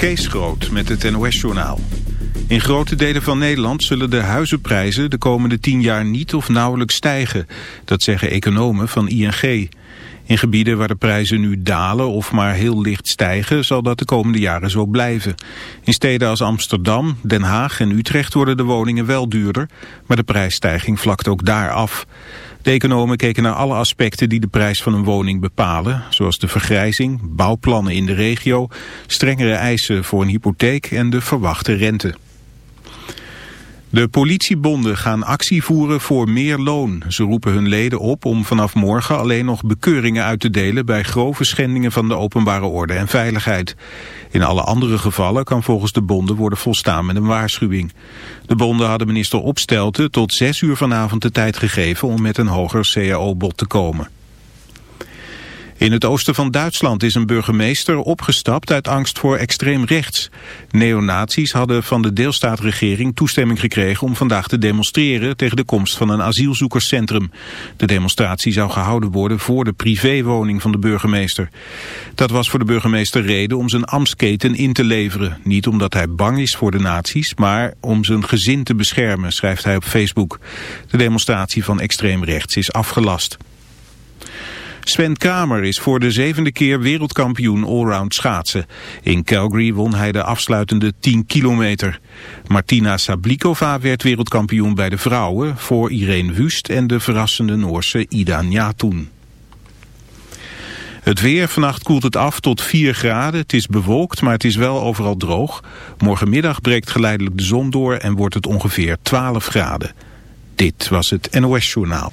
Kees Groot met het NOS-journaal. In grote delen van Nederland zullen de huizenprijzen de komende tien jaar niet of nauwelijks stijgen. Dat zeggen economen van ING. In gebieden waar de prijzen nu dalen of maar heel licht stijgen, zal dat de komende jaren zo blijven. In steden als Amsterdam, Den Haag en Utrecht worden de woningen wel duurder, maar de prijsstijging vlakt ook daar af. De economen keken naar alle aspecten die de prijs van een woning bepalen, zoals de vergrijzing, bouwplannen in de regio, strengere eisen voor een hypotheek en de verwachte rente. De politiebonden gaan actie voeren voor meer loon. Ze roepen hun leden op om vanaf morgen alleen nog bekeuringen uit te delen bij grove schendingen van de openbare orde en veiligheid. In alle andere gevallen kan volgens de bonden worden volstaan met een waarschuwing. De bonden hadden minister Opstelten tot zes uur vanavond de tijd gegeven om met een hoger cao-bod te komen. In het oosten van Duitsland is een burgemeester opgestapt uit angst voor extreem rechts. Neonazies hadden van de deelstaatregering toestemming gekregen om vandaag te demonstreren tegen de komst van een asielzoekerscentrum. De demonstratie zou gehouden worden voor de privéwoning van de burgemeester. Dat was voor de burgemeester reden om zijn ambtsketen in te leveren. Niet omdat hij bang is voor de nazi's, maar om zijn gezin te beschermen, schrijft hij op Facebook. De demonstratie van extreem rechts is afgelast. Sven Kramer is voor de zevende keer wereldkampioen allround schaatsen. In Calgary won hij de afsluitende 10 kilometer. Martina Sablikova werd wereldkampioen bij de vrouwen voor Irene Wust en de verrassende Noorse Ida Njatoen. Het weer, vannacht koelt het af tot 4 graden. Het is bewolkt, maar het is wel overal droog. Morgenmiddag breekt geleidelijk de zon door en wordt het ongeveer 12 graden. Dit was het NOS Journaal.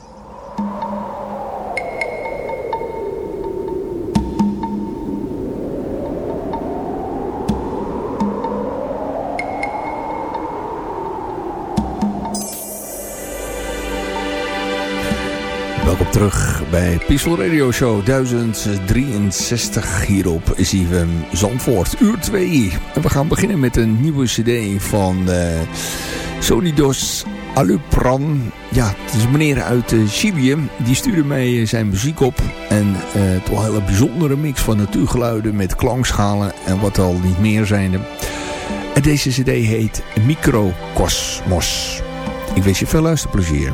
Welkom terug bij Peaceful Radio Show 1063 hier op ZFM Zandvoort, uur 2. En we gaan beginnen met een nieuwe cd van uh, Sonidos Alupran. Ja, het is een meneer uit uh. Die stuurde mij zijn muziek op. En het was een hele bijzondere mix van natuurgeluiden met klankschalen en wat al niet meer zijn. En deze cd heet Microcosmos. Ik wens je veel luisterplezier.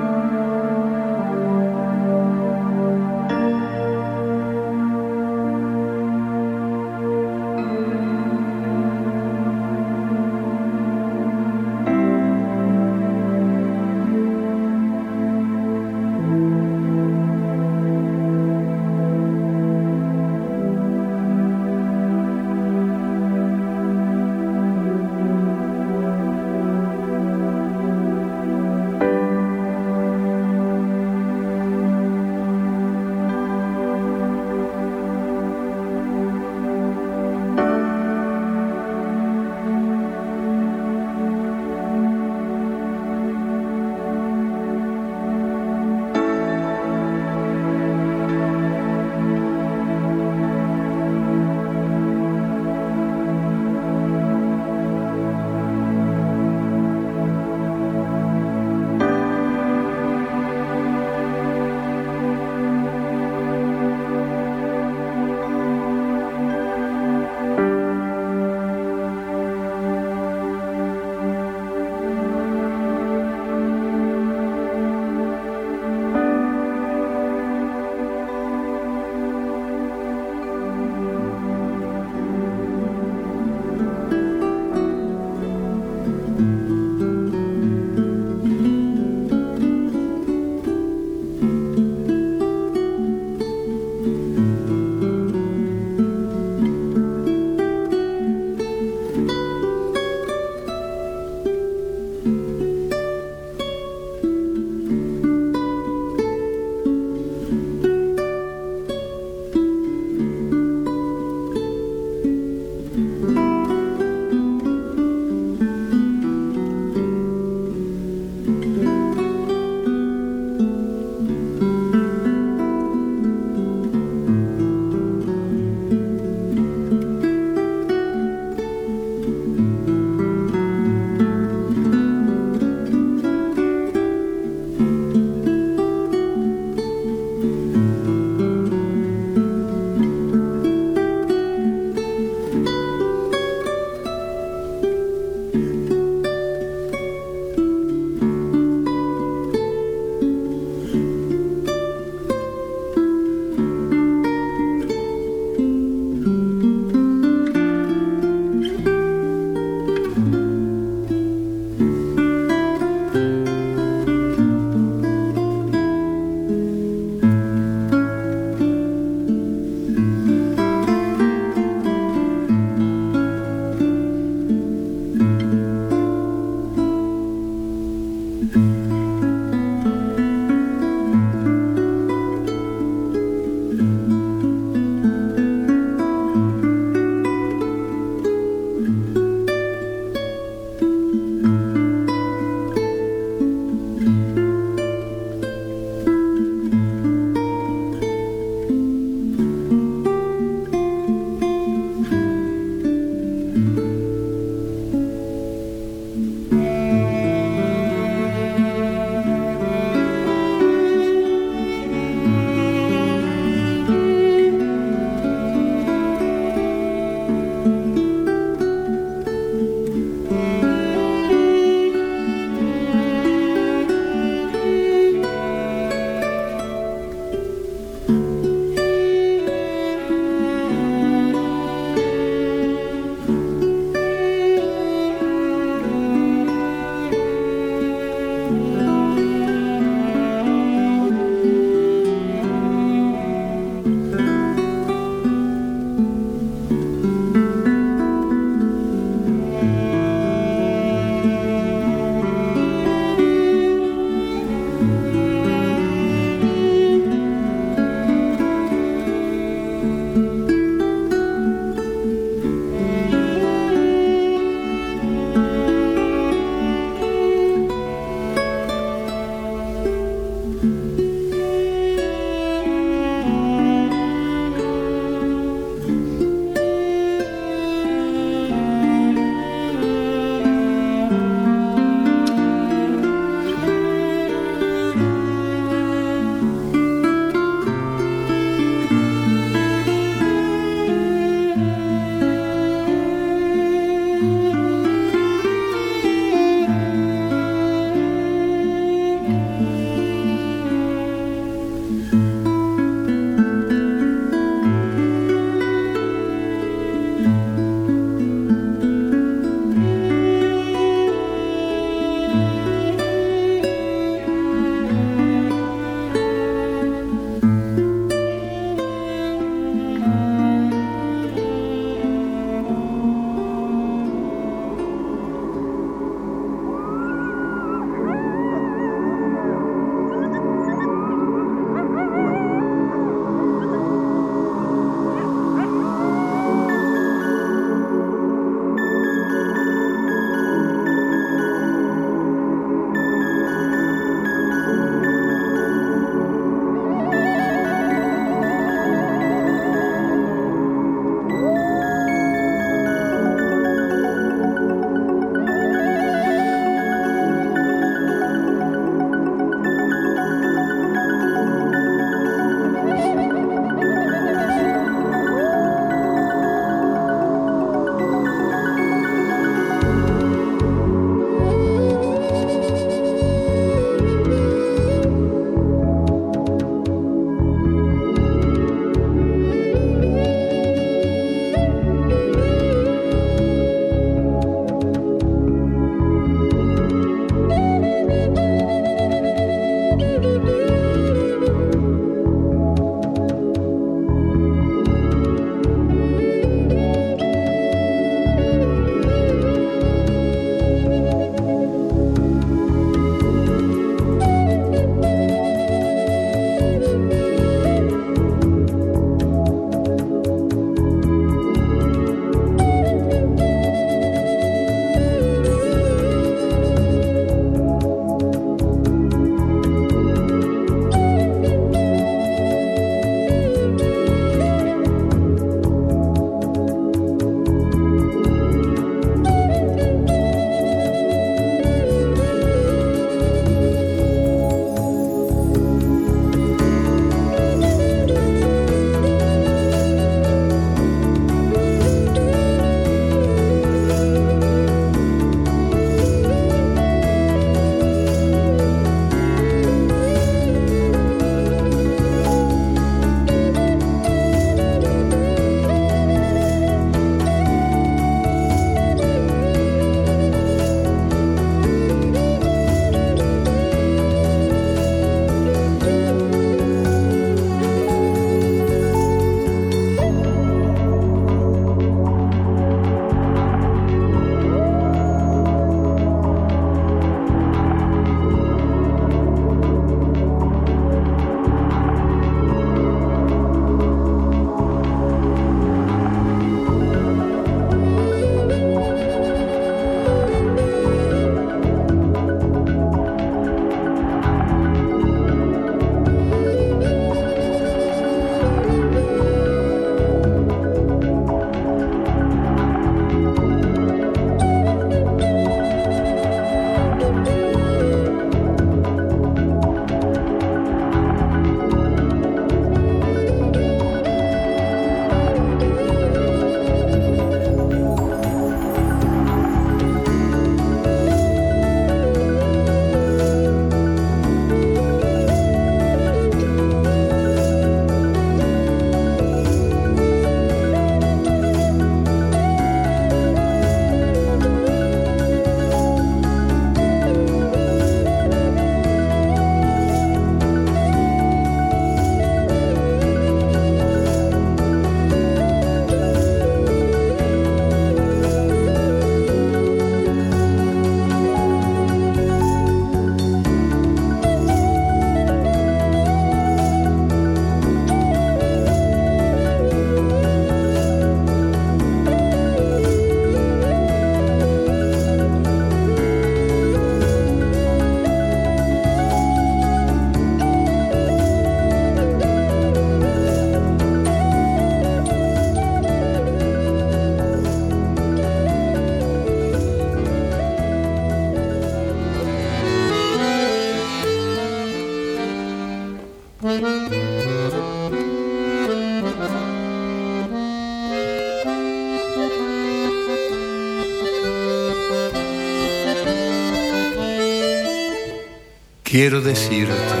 Quiero decirte,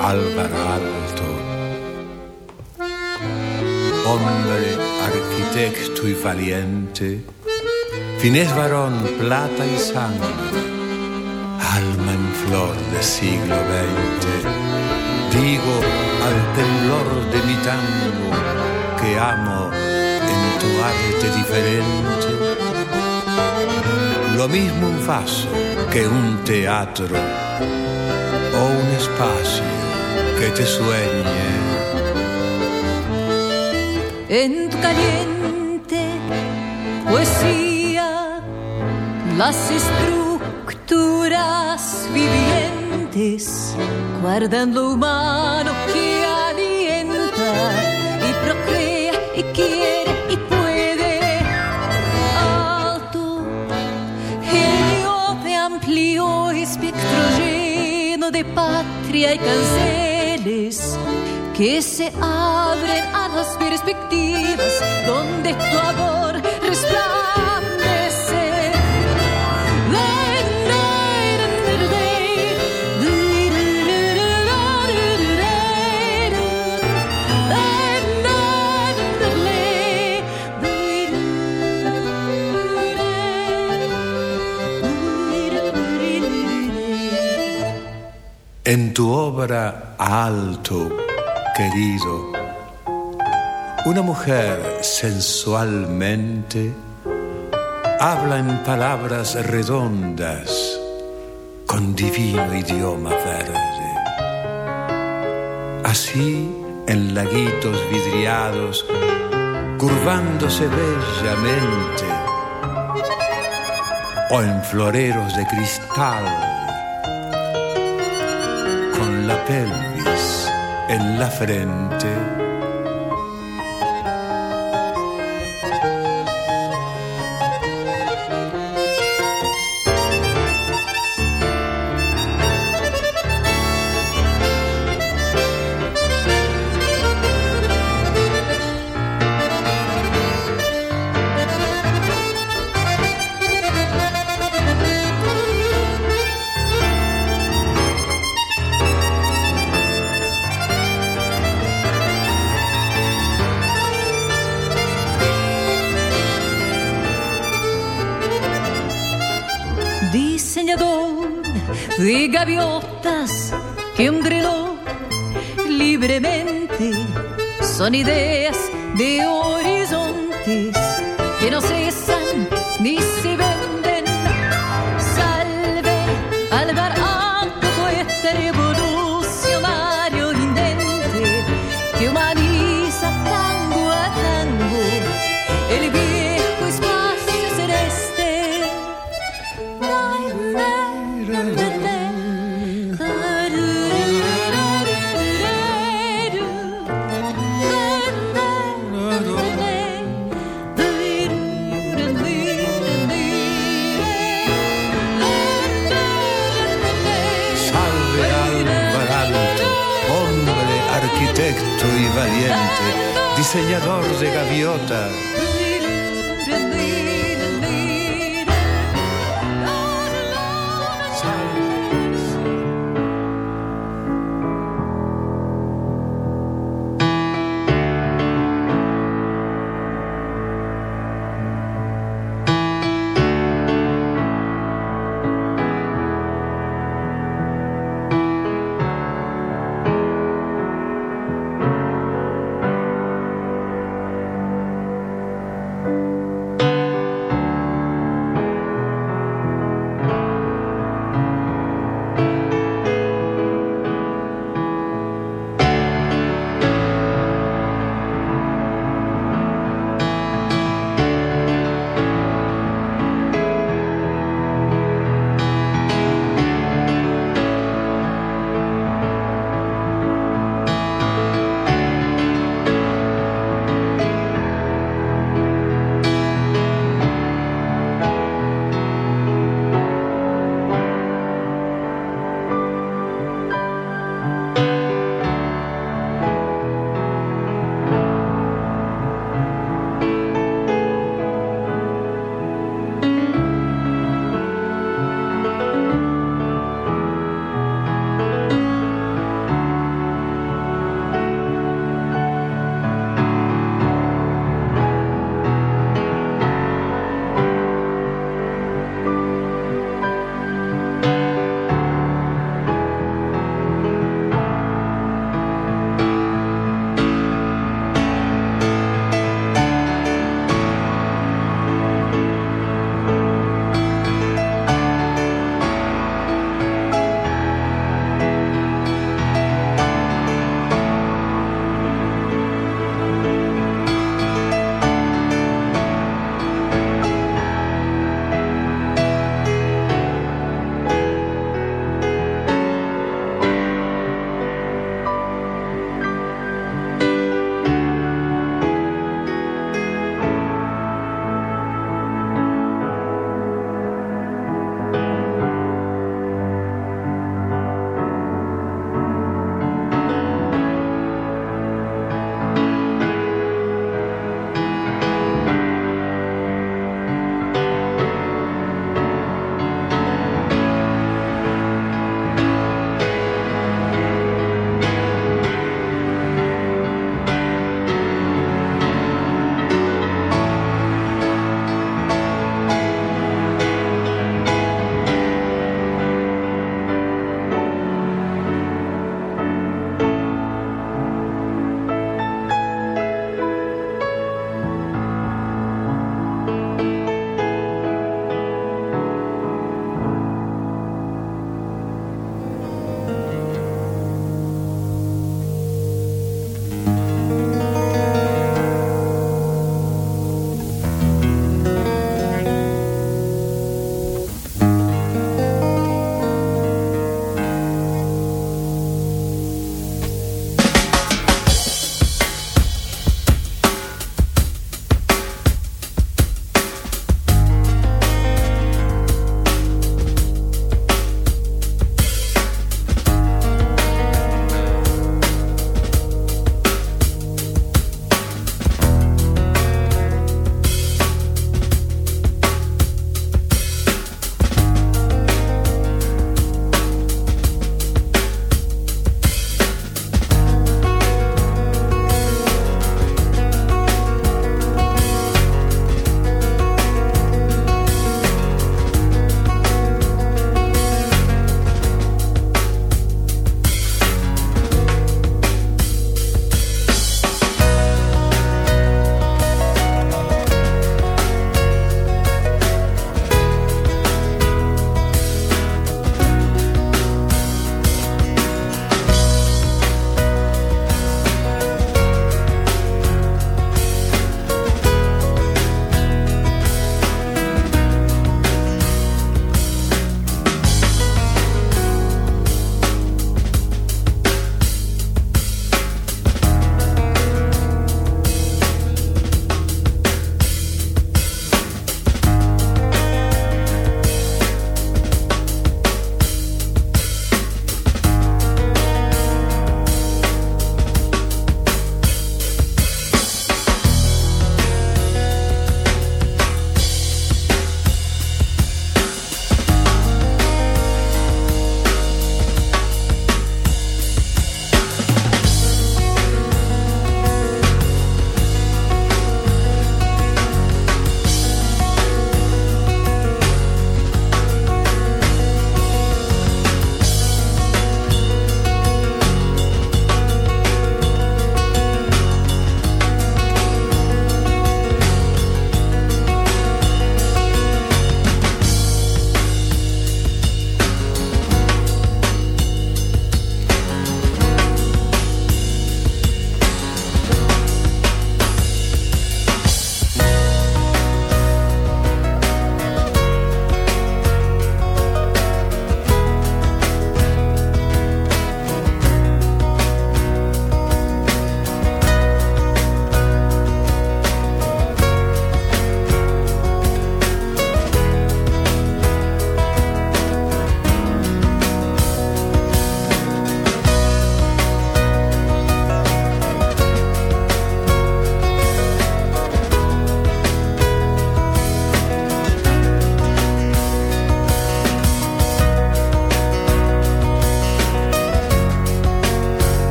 Álvaro Alto, hombre arquitecto y valiente, finés varón, plata y sangre, alma en flor de siglo XX. Digo al temblor de mi tango que amo en tu arte diferente. Lo mismo un vaso que un teatro o un espacio que te sueñe. En tu caliente poesía, las estructuras vivientes guardan lo humano que alienta y procrea y quiere y puede. Alto, heliope amplio espectro de patria y canceles que se abren a las perspectivas donde tu amor En tu obra alto, querido, una mujer sensualmente habla en palabras redondas con divino idioma verde. Así, en laguitos vidriados, curvándose bellamente, o en floreros de cristal, la pelvis en la frente. De gaviotas que ungriló libremente. Son ideas de horizontes que no cesan diseñador de gaviota.